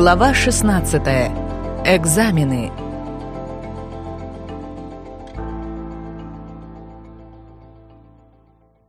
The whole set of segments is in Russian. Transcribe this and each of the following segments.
Глава 16. Экзамены.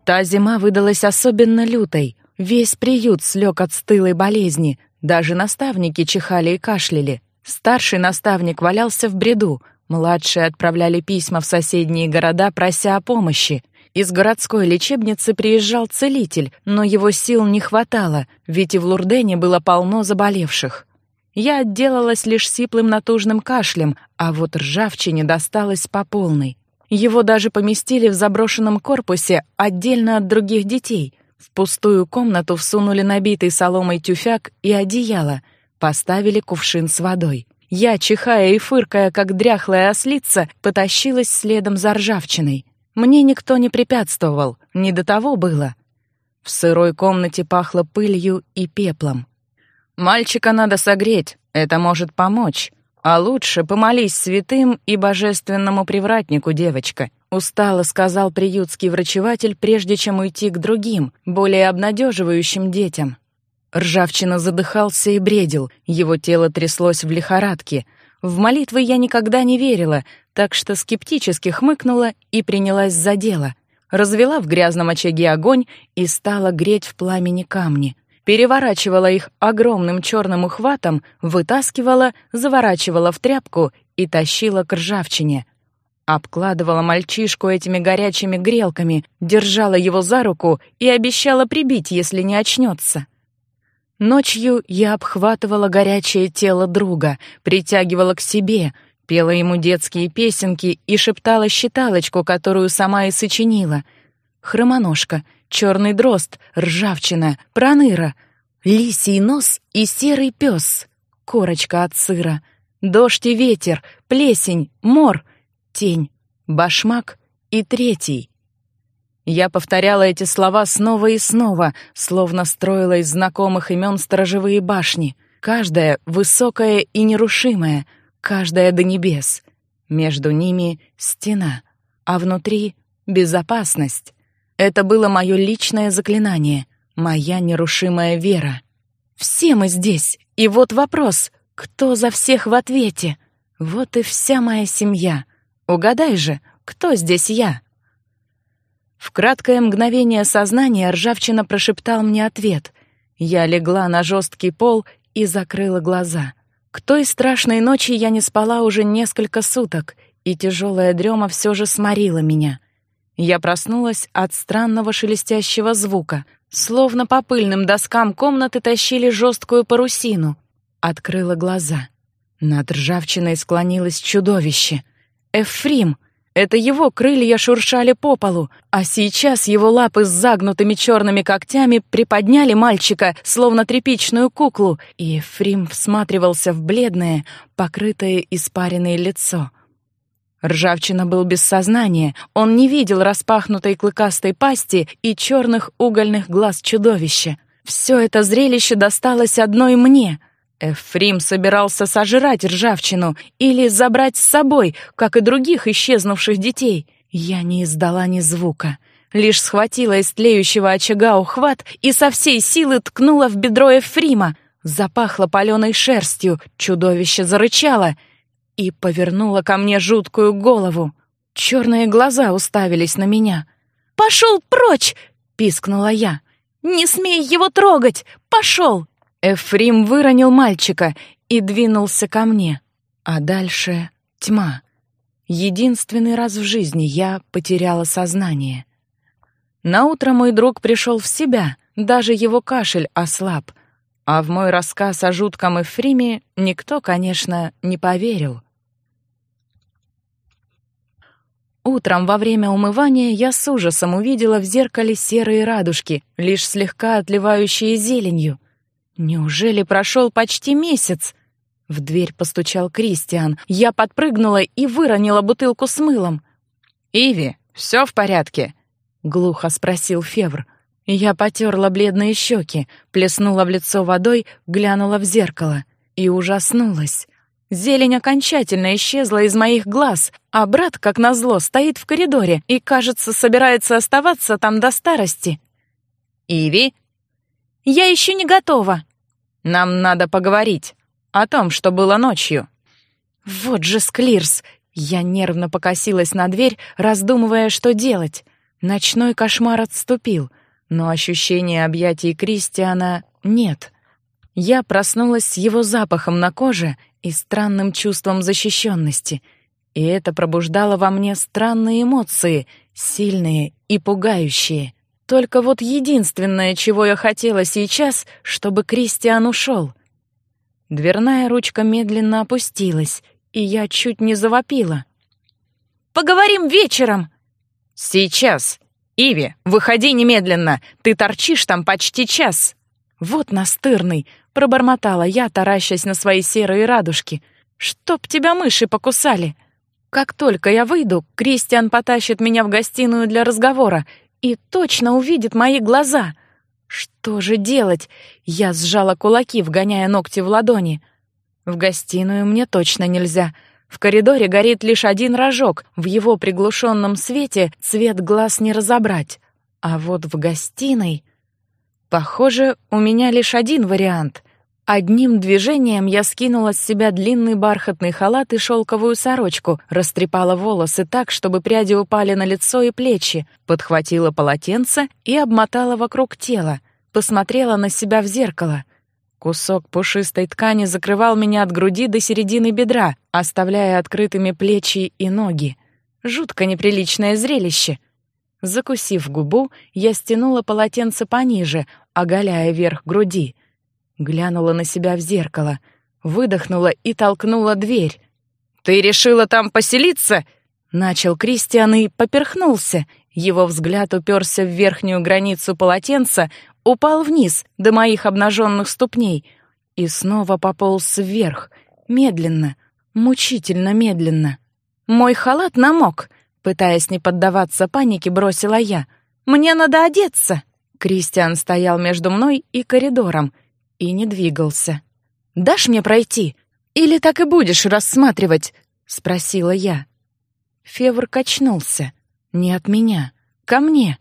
Та зима выдалась особенно лютой. Весь приют слег от стылой болезни. Даже наставники чихали и кашляли. Старший наставник валялся в бреду. Младшие отправляли письма в соседние города, прося о помощи. Из городской лечебницы приезжал целитель, но его сил не хватало, ведь и в Лурдене было полно заболевших. Я отделалась лишь сиплым натужным кашлем, а вот ржавчине досталось по полной. Его даже поместили в заброшенном корпусе отдельно от других детей. В пустую комнату всунули набитый соломой тюфяк и одеяло, поставили кувшин с водой. Я, чихая и фыркая, как дряхлая ослица, потащилась следом за ржавчиной. Мне никто не препятствовал, не до того было. В сырой комнате пахло пылью и пеплом. «Мальчика надо согреть, это может помочь. А лучше помолись святым и божественному привратнику, девочка», устало сказал приютский врачеватель, прежде чем уйти к другим, более обнадеживающим детям. Ржавчина задыхался и бредил, его тело тряслось в лихорадке — в молитвы я никогда не верила, так что скептически хмыкнула и принялась за дело. Развела в грязном очаге огонь и стала греть в пламени камни. Переворачивала их огромным черным ухватом, вытаскивала, заворачивала в тряпку и тащила к ржавчине. Обкладывала мальчишку этими горячими грелками, держала его за руку и обещала прибить, если не очнется. Ночью я обхватывала горячее тело друга, притягивала к себе, пела ему детские песенки и шептала считалочку, которую сама и сочинила. Хромоножка, черный дрозд, ржавчина, проныра, лисий нос и серый пес, корочка от сыра, дождь и ветер, плесень, мор, тень, башмак и третий. Я повторяла эти слова снова и снова, словно строила из знакомых имен сторожевые башни. Каждая высокая и нерушимая, каждая до небес. Между ними стена, а внутри — безопасность. Это было мое личное заклинание, моя нерушимая вера. Все мы здесь, и вот вопрос, кто за всех в ответе? Вот и вся моя семья. Угадай же, кто здесь я? В краткое мгновение сознания ржавчина прошептал мне ответ. Я легла на жесткий пол и закрыла глаза. К той страшной ночи я не спала уже несколько суток, и тяжелая дрема все же сморила меня. Я проснулась от странного шелестящего звука, словно по пыльным доскам комнаты тащили жесткую парусину. Открыла глаза. Над ржавчиной склонилось чудовище. Эфрим — это его крылья шуршали по полу, а сейчас его лапы с загнутыми черными когтями приподняли мальчика, словно тряпичную куклу, и Ефрим всматривался в бледное, покрытое испаренное лицо. Ржавчина был без сознания, он не видел распахнутой клыкастой пасти и черных угольных глаз чудовища. Все это зрелище досталось одной мне — Эфрим собирался сожрать ржавчину или забрать с собой, как и других исчезнувших детей. Я не издала ни звука, лишь схватила из тлеющего очага ухват и со всей силы ткнула в бедро Эфрима. Запахло паленой шерстью, чудовище зарычало и повернуло ко мне жуткую голову. Черные глаза уставились на меня. «Пошел прочь!» — пискнула я. «Не смей его трогать! Пошел!» Эфрим выронил мальчика и двинулся ко мне. А дальше тьма. Единственный раз в жизни я потеряла сознание. Наутро мой друг пришел в себя, даже его кашель ослаб. А в мой рассказ о жутком Эфриме никто, конечно, не поверил. Утром во время умывания я с ужасом увидела в зеркале серые радужки, лишь слегка отливающие зеленью — Неужели прошел почти месяц? В дверь постучал Кристиан. Я подпрыгнула и выронила бутылку с мылом. «Иви, все в порядке?» — глухо спросил Февр. Я потерла бледные щеки, плеснула в лицо водой, глянула в зеркало и ужаснулась. Зелень окончательно исчезла из моих глаз, а брат, как назло, стоит в коридоре и, кажется, собирается оставаться там до старости. «Иви?» «Я еще не готова», «Нам надо поговорить». о том, что было ночью». «Вот же Склирс!» Я нервно покосилась на дверь, раздумывая, что делать. Ночной кошмар отступил, но ощущения объятий Кристиана нет. Я проснулась с его запахом на коже и странным чувством защищенности, и это пробуждало во мне странные эмоции, сильные и пугающие. Только вот единственное, чего я хотела сейчас, чтобы Кристиан ушел. Дверная ручка медленно опустилась, и я чуть не завопила. «Поговорим вечером!» «Сейчас! Иви, выходи немедленно! Ты торчишь там почти час!» «Вот настырный!» — пробормотала я, таращась на свои серые радужки. «Чтоб тебя мыши покусали!» Как только я выйду, Кристиан потащит меня в гостиную для разговора и точно увидит мои глаза. Что же делать? Я сжала кулаки, вгоняя ногти в ладони. В гостиную мне точно нельзя. В коридоре горит лишь один рожок. В его приглушенном свете цвет глаз не разобрать. А вот в гостиной... Похоже, у меня лишь один вариант. Одним движением я скинула с себя длинный бархатный халат и шелковую сорочку, растрепала волосы так, чтобы пряди упали на лицо и плечи, подхватила полотенце и обмотала вокруг тела, посмотрела на себя в зеркало. Кусок пушистой ткани закрывал меня от груди до середины бедра, оставляя открытыми плечи и ноги. Жутко неприличное зрелище. Закусив губу, я стянула полотенце пониже, оголяя верх груди — Глянула на себя в зеркало, выдохнула и толкнула дверь. «Ты решила там поселиться?» Начал Кристиан и поперхнулся. Его взгляд уперся в верхнюю границу полотенца, упал вниз до моих обнаженных ступней и снова пополз вверх, медленно, мучительно медленно. Мой халат намок, пытаясь не поддаваться панике, бросила я. «Мне надо одеться!» Кристиан стоял между мной и коридором, и не двигался. «Дашь мне пройти? Или так и будешь рассматривать?» — спросила я. Февр качнулся. Не от меня. Ко мне.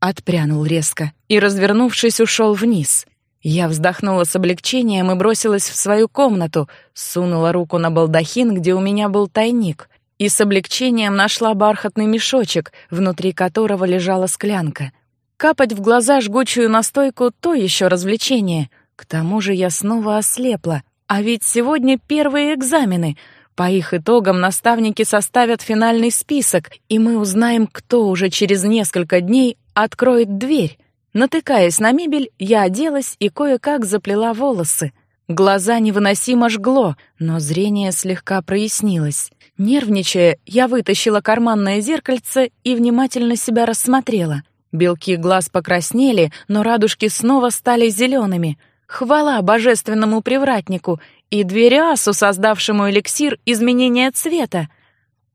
Отпрянул резко и, развернувшись, ушел вниз. Я вздохнула с облегчением и бросилась в свою комнату, сунула руку на балдахин, где у меня был тайник, и с облегчением нашла бархатный мешочек, внутри которого лежала склянка. Капать в глаза жгучую настойку — то еще развлечение — к тому же я снова ослепла, а ведь сегодня первые экзамены. По их итогам наставники составят финальный список, и мы узнаем, кто уже через несколько дней откроет дверь. Натыкаясь на мебель, я оделась и кое-как заплела волосы. Глаза невыносимо жгло, но зрение слегка прояснилось. Нервничая, я вытащила карманное зеркальце и внимательно себя рассмотрела. Белки глаз покраснели, но радужки снова стали зелеными — Хвала божественному привратнику и Двериасу, создавшему эликсир изменения цвета.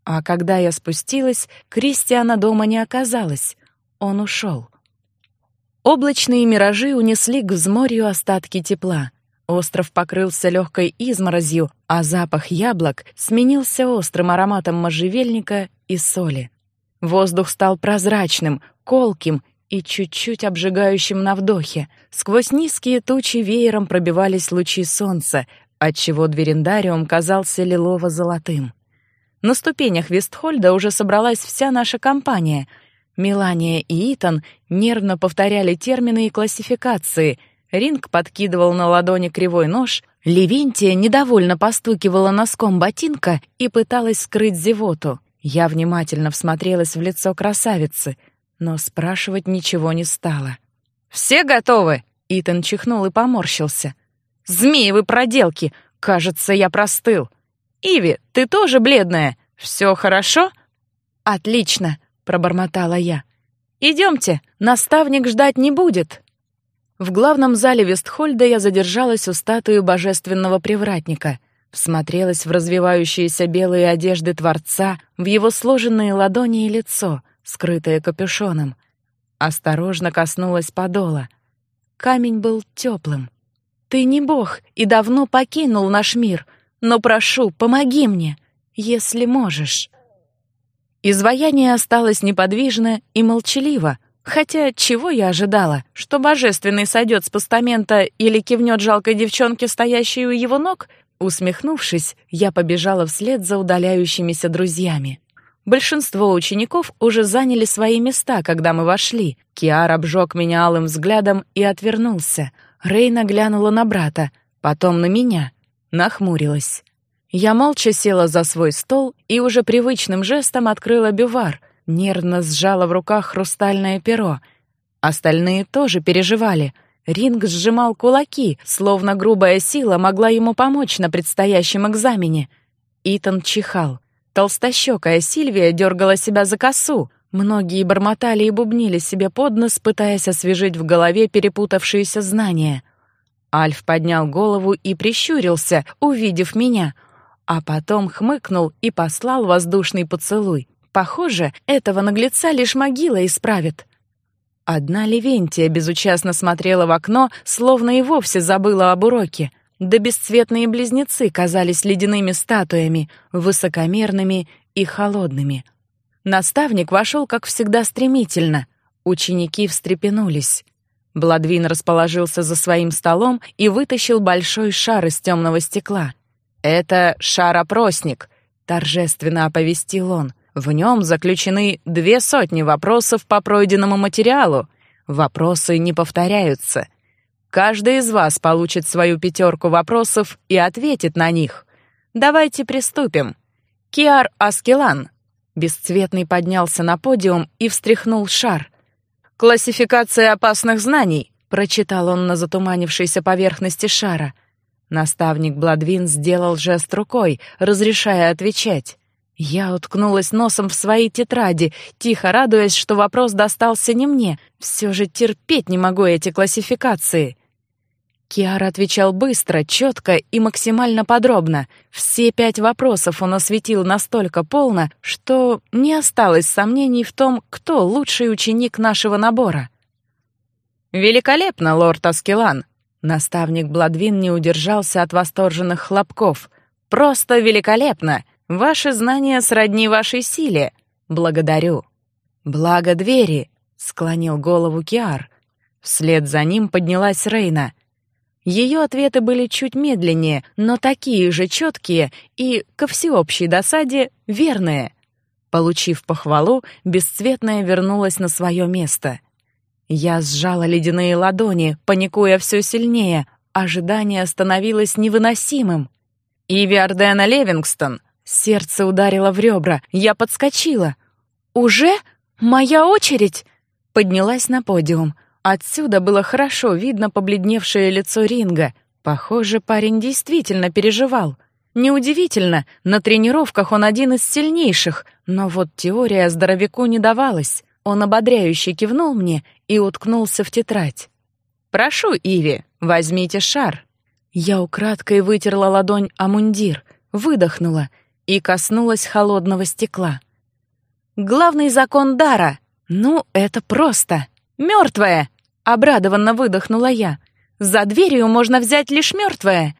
А когда я спустилась, Кристиана дома не оказалось. Он ушел. Облачные миражи унесли к взморью остатки тепла. Остров покрылся легкой изморозью, а запах яблок сменился острым ароматом можжевельника и соли. Воздух стал прозрачным, колким и чуть-чуть обжигающим на вдохе. Сквозь низкие тучи веером пробивались лучи солнца, отчего дверендариум казался лилово-золотым. На ступенях Вестхольда уже собралась вся наша компания. Мелания и Итан нервно повторяли термины и классификации. Ринг подкидывал на ладони кривой нож, Левентия недовольно постукивала носком ботинка и пыталась скрыть зевоту. Я внимательно всмотрелась в лицо красавицы — но спрашивать ничего не стало. «Все готовы?» — Итан чихнул и поморщился. «Змеевы проделки! Кажется, я простыл. Иви, ты тоже бледная. Все хорошо?» «Отлично!» — пробормотала я. «Идемте, наставник ждать не будет». В главном зале Вестхольда я задержалась у статуи божественного привратника, всмотрелась в развивающиеся белые одежды Творца, в его сложенные ладони и лицо — скрытая капюшоном. Осторожно коснулась подола. Камень был теплым. «Ты не бог и давно покинул наш мир, но прошу, помоги мне, если можешь». Изваяние осталось неподвижно и молчаливо, хотя чего я ожидала, что божественный сойдет с постамента или кивнет жалкой девчонке, стоящей у его ног? Усмехнувшись, я побежала вслед за удаляющимися друзьями. Большинство учеников уже заняли свои места, когда мы вошли. Киар обжег меня алым взглядом и отвернулся. Рейна глянула на брата, потом на меня. Нахмурилась. Я молча села за свой стол и уже привычным жестом открыла бювар, нервно сжала в руках хрустальное перо. Остальные тоже переживали. Ринг сжимал кулаки, словно грубая сила могла ему помочь на предстоящем экзамене. Итан чихал. Толстощекая Сильвия дергала себя за косу. Многие бормотали и бубнили себе под нос, пытаясь освежить в голове перепутавшиеся знания. Альф поднял голову и прищурился, увидев меня, а потом хмыкнул и послал воздушный поцелуй. Похоже, этого наглеца лишь могила исправит. Одна Левентия безучастно смотрела в окно, словно и вовсе забыла об уроке — да бесцветные близнецы казались ледяными статуями, высокомерными и холодными. Наставник вошел, как всегда, стремительно. Ученики встрепенулись. Бладвин расположился за своим столом и вытащил большой шар из темного стекла. «Это шар-опросник», — торжественно оповестил он. «В нем заключены две сотни вопросов по пройденному материалу. Вопросы не повторяются. Каждый из вас получит свою пятерку вопросов и ответит на них. Давайте приступим. Киар Аскелан. Бесцветный поднялся на подиум и встряхнул шар. «Классификация опасных знаний», — прочитал он на затуманившейся поверхности шара. Наставник Бладвин сделал жест рукой, разрешая отвечать. Я уткнулась носом в свои тетради, тихо радуясь, что вопрос достался не мне. Все же терпеть не могу эти классификации. Киара отвечал быстро, четко и максимально подробно. Все пять вопросов он осветил настолько полно, что не осталось сомнений в том, кто лучший ученик нашего набора. «Великолепно, лорд Аскелан!» Наставник Бладвин не удержался от восторженных хлопков. «Просто великолепно! Ваши знания сродни вашей силе. Благодарю!» «Благо двери!» — склонил голову Киар. Вслед за ним поднялась Рейна — ее ответы были чуть медленнее, но такие же четкие и, ко всеобщей досаде, верные. Получив похвалу, бесцветная вернулась на свое место. Я сжала ледяные ладони, паникуя все сильнее. Ожидание становилось невыносимым. «Иви Ардена Левингстон!» Сердце ударило в ребра. Я подскочила. «Уже? Моя очередь?» Поднялась на подиум. Отсюда было хорошо видно побледневшее лицо Ринга. Похоже, парень действительно переживал. Неудивительно, на тренировках он один из сильнейших, но вот теория здоровяку не давалась. Он ободряюще кивнул мне и уткнулся в тетрадь. «Прошу, Иви, возьмите шар». Я украдкой вытерла ладонь о мундир, выдохнула и коснулась холодного стекла. «Главный закон дара. Ну, это просто. Мертвая!» — обрадованно выдохнула я. «За дверью можно взять лишь мертвое!»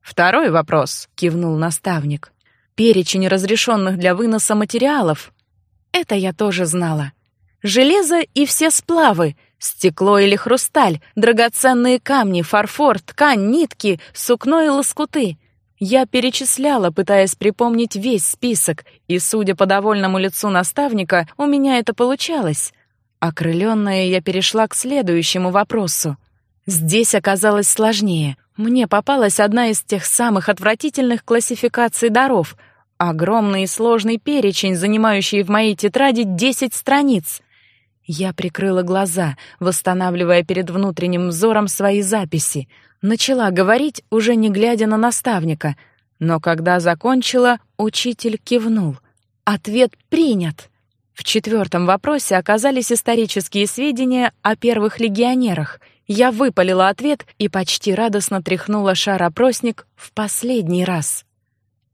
«Второй вопрос», — кивнул наставник. «Перечень разрешенных для выноса материалов». Это я тоже знала. Железо и все сплавы, стекло или хрусталь, драгоценные камни, фарфор, ткань, нитки, сукно и лоскуты. Я перечисляла, пытаясь припомнить весь список, и, судя по довольному лицу наставника, у меня это получалось. Окрыленная, я перешла к следующему вопросу. Здесь оказалось сложнее. Мне попалась одна из тех самых отвратительных классификаций даров. Огромный и сложный перечень, занимающий в моей тетради 10 страниц. Я прикрыла глаза, восстанавливая перед внутренним взором свои записи. Начала говорить, уже не глядя на наставника. Но когда закончила, учитель кивнул. Ответ принят. В четвертом вопросе оказались исторические сведения о первых легионерах. Я выпалила ответ и почти радостно тряхнула шар-опросник в последний раз.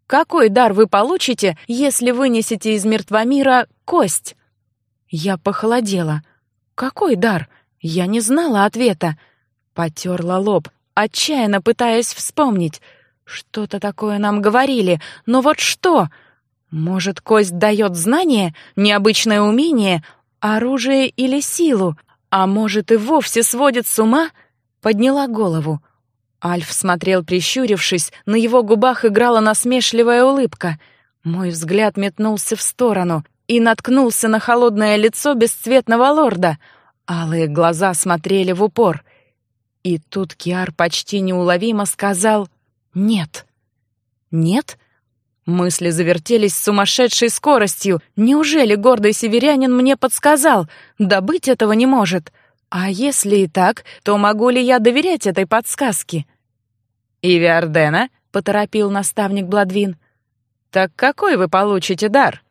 «Какой дар вы получите, если вынесете из мира кость?» Я похолодела. «Какой дар?» Я не знала ответа. Потерла лоб, отчаянно пытаясь вспомнить. Что-то такое нам говорили, но вот что? Может, кость дает знание, необычное умение, оружие или силу, а может и вовсе сводит с ума? Подняла голову. Альф смотрел прищурившись, на его губах играла насмешливая улыбка. Мой взгляд метнулся в сторону и наткнулся на холодное лицо бесцветного лорда. Алые глаза смотрели в упор. И тут Киар почти неуловимо сказал «нет». «Нет?» Мысли завертелись с сумасшедшей скоростью. Неужели гордый северянин мне подсказал? Да быть этого не может. А если и так, то могу ли я доверять этой подсказке? «Иви Ардена», — поторопил наставник Бладвин. «Так какой вы получите дар?»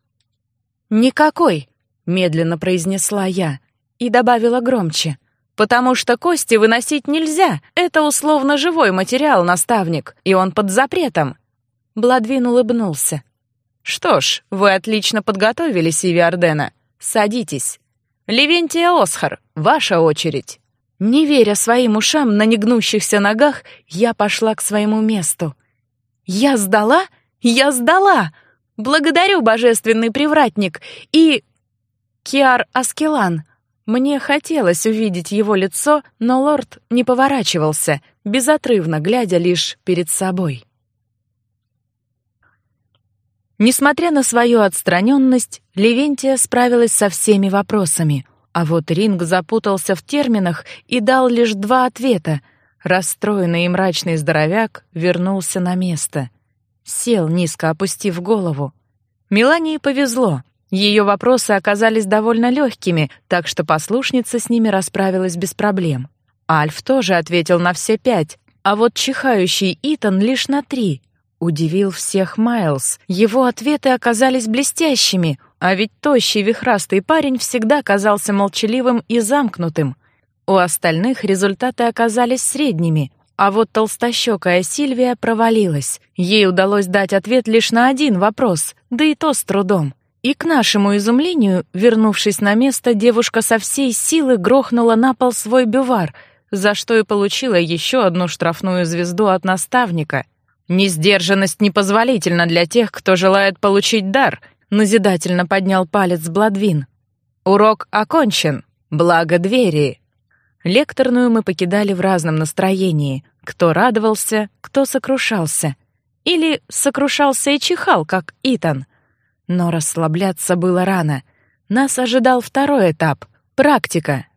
«Никакой», — медленно произнесла я и добавила громче. «Потому что кости выносить нельзя. Это условно живой материал, наставник, и он под запретом». Бладвин улыбнулся. «Что ж, вы отлично подготовились, Иви Ардена. Садитесь. Левентия Осхар, ваша очередь». Не веря своим ушам на негнущихся ногах, я пошла к своему месту. «Я сдала? Я сдала! Благодарю, божественный привратник! И... Киар Аскелан!» Мне хотелось увидеть его лицо, но лорд не поворачивался, безотрывно глядя лишь перед собой. Несмотря на свою отстраненность, Левентия справилась со всеми вопросами. А вот Ринг запутался в терминах и дал лишь два ответа. Расстроенный и мрачный здоровяк вернулся на место. Сел, низко опустив голову. Мелании повезло. Ее вопросы оказались довольно легкими, так что послушница с ними расправилась без проблем. Альф тоже ответил на все пять, а вот чихающий Итан лишь на три — Удивил всех Майлз. Его ответы оказались блестящими, а ведь тощий вихрастый парень всегда казался молчаливым и замкнутым. У остальных результаты оказались средними, а вот толстощекая Сильвия провалилась. Ей удалось дать ответ лишь на один вопрос, да и то с трудом. И к нашему изумлению, вернувшись на место, девушка со всей силы грохнула на пол свой бювар, за что и получила еще одну штрафную звезду от наставника — «Несдержанность непозволительна для тех, кто желает получить дар», — назидательно поднял палец Бладвин. «Урок окончен. Благо двери». Лекторную мы покидали в разном настроении. Кто радовался, кто сокрушался. Или сокрушался и чихал, как Итан. Но расслабляться было рано. Нас ожидал второй этап — практика.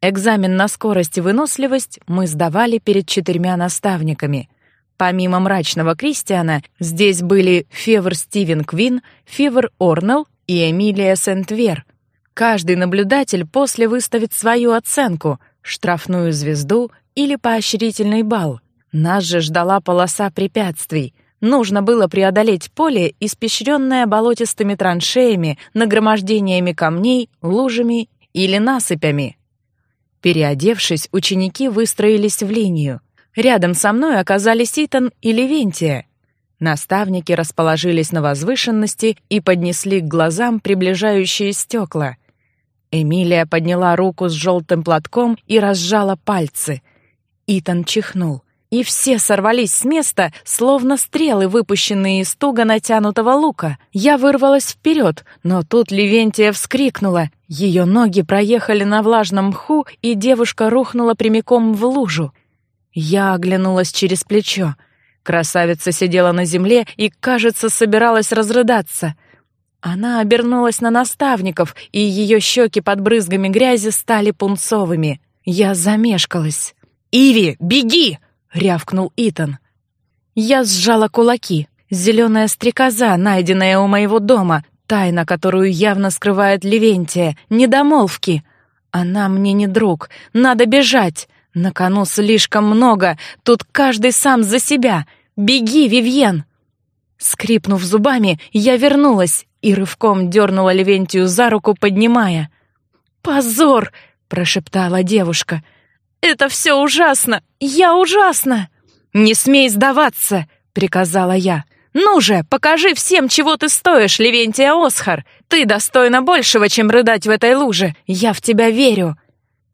Экзамен на скорость и выносливость мы сдавали перед четырьмя наставниками — Помимо мрачного Кристиана, здесь были Февр Стивен Квин, Февр Орнелл и Эмилия Сент-Вер. Каждый наблюдатель после выставит свою оценку, штрафную звезду или поощрительный балл. Нас же ждала полоса препятствий. Нужно было преодолеть поле, испещренное болотистыми траншеями, нагромождениями камней, лужами или насыпями. Переодевшись, ученики выстроились в линию. Рядом со мной оказались Итан и Левентия. Наставники расположились на возвышенности и поднесли к глазам приближающие стекла. Эмилия подняла руку с желтым платком и разжала пальцы. Итан чихнул. И все сорвались с места, словно стрелы, выпущенные из туго натянутого лука. Я вырвалась вперед, но тут Левентия вскрикнула. Ее ноги проехали на влажном мху, и девушка рухнула прямиком в лужу. Я оглянулась через плечо. Красавица сидела на земле и, кажется, собиралась разрыдаться. Она обернулась на наставников, и ее щеки под брызгами грязи стали пунцовыми. Я замешкалась. «Иви, беги!» — рявкнул Итан. Я сжала кулаки. Зеленая стрекоза, найденная у моего дома, тайна, которую явно скрывает Левентия, недомолвки. Она мне не друг, надо бежать. На кону слишком много, тут каждый сам за себя. Беги, Вивьен!» Скрипнув зубами, я вернулась и рывком дернула Левентию за руку, поднимая. «Позор!» — прошептала девушка. «Это все ужасно! Я ужасно!» «Не смей сдаваться!» — приказала я. «Ну же, покажи всем, чего ты стоишь, Левентия Осхар! Ты достойна большего, чем рыдать в этой луже! Я в тебя верю!»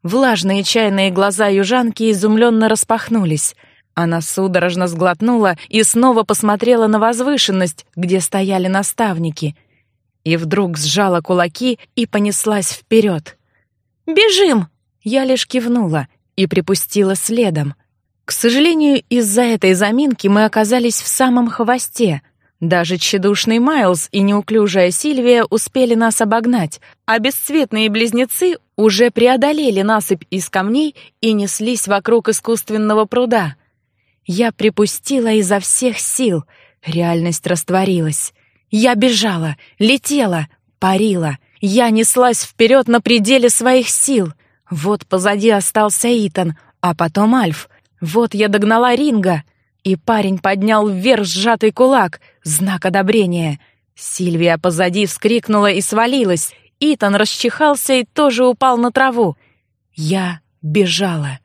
Влажные чайные глаза южанки изумленно распахнулись. Она судорожно сглотнула и снова посмотрела на возвышенность, где стояли наставники. И вдруг сжала кулаки и понеслась вперед. «Бежим!» Я лишь кивнула и припустила следом. К сожалению, из-за этой заминки мы оказались в самом хвосте. Даже тщедушный Майлз и неуклюжая Сильвия успели нас обогнать, а бесцветные близнецы уже преодолели насыпь из камней и неслись вокруг искусственного пруда. Я припустила изо всех сил. Реальность растворилась. Я бежала, летела, парила. Я неслась вперед на пределе своих сил. Вот позади остался Итан, а потом Альф. Вот я догнала Ринга, и парень поднял вверх сжатый кулак, знак одобрения. Сильвия позади вскрикнула и свалилась. Итан расчихался и тоже упал на траву. Я бежала.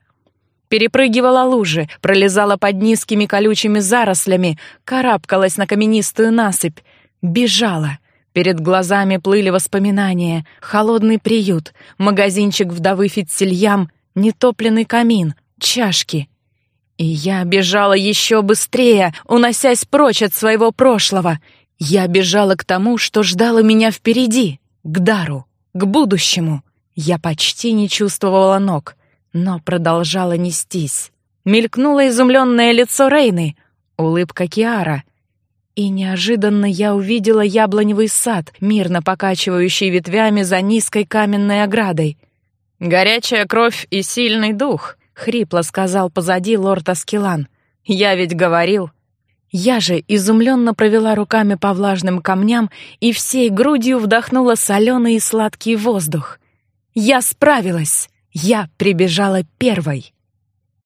Перепрыгивала лужи, пролезала под низкими колючими зарослями, карабкалась на каменистую насыпь. Бежала. Перед глазами плыли воспоминания. Холодный приют, магазинчик вдовы Фитцельям, нетопленный камин, чашки. И я бежала еще быстрее, уносясь прочь от своего прошлого. Я бежала к тому, что ждало меня впереди, к дару, к будущему. Я почти не чувствовала ног, но продолжала нестись. Мелькнуло изумленное лицо Рейны, улыбка Киара. И неожиданно я увидела яблоневый сад, мирно покачивающий ветвями за низкой каменной оградой. «Горячая кровь и сильный дух», хрипло сказал позади лорд Аскелан. Я ведь говорил. Я же изумленно провела руками по влажным камням и всей грудью вдохнула соленый и сладкий воздух. Я справилась. Я прибежала первой.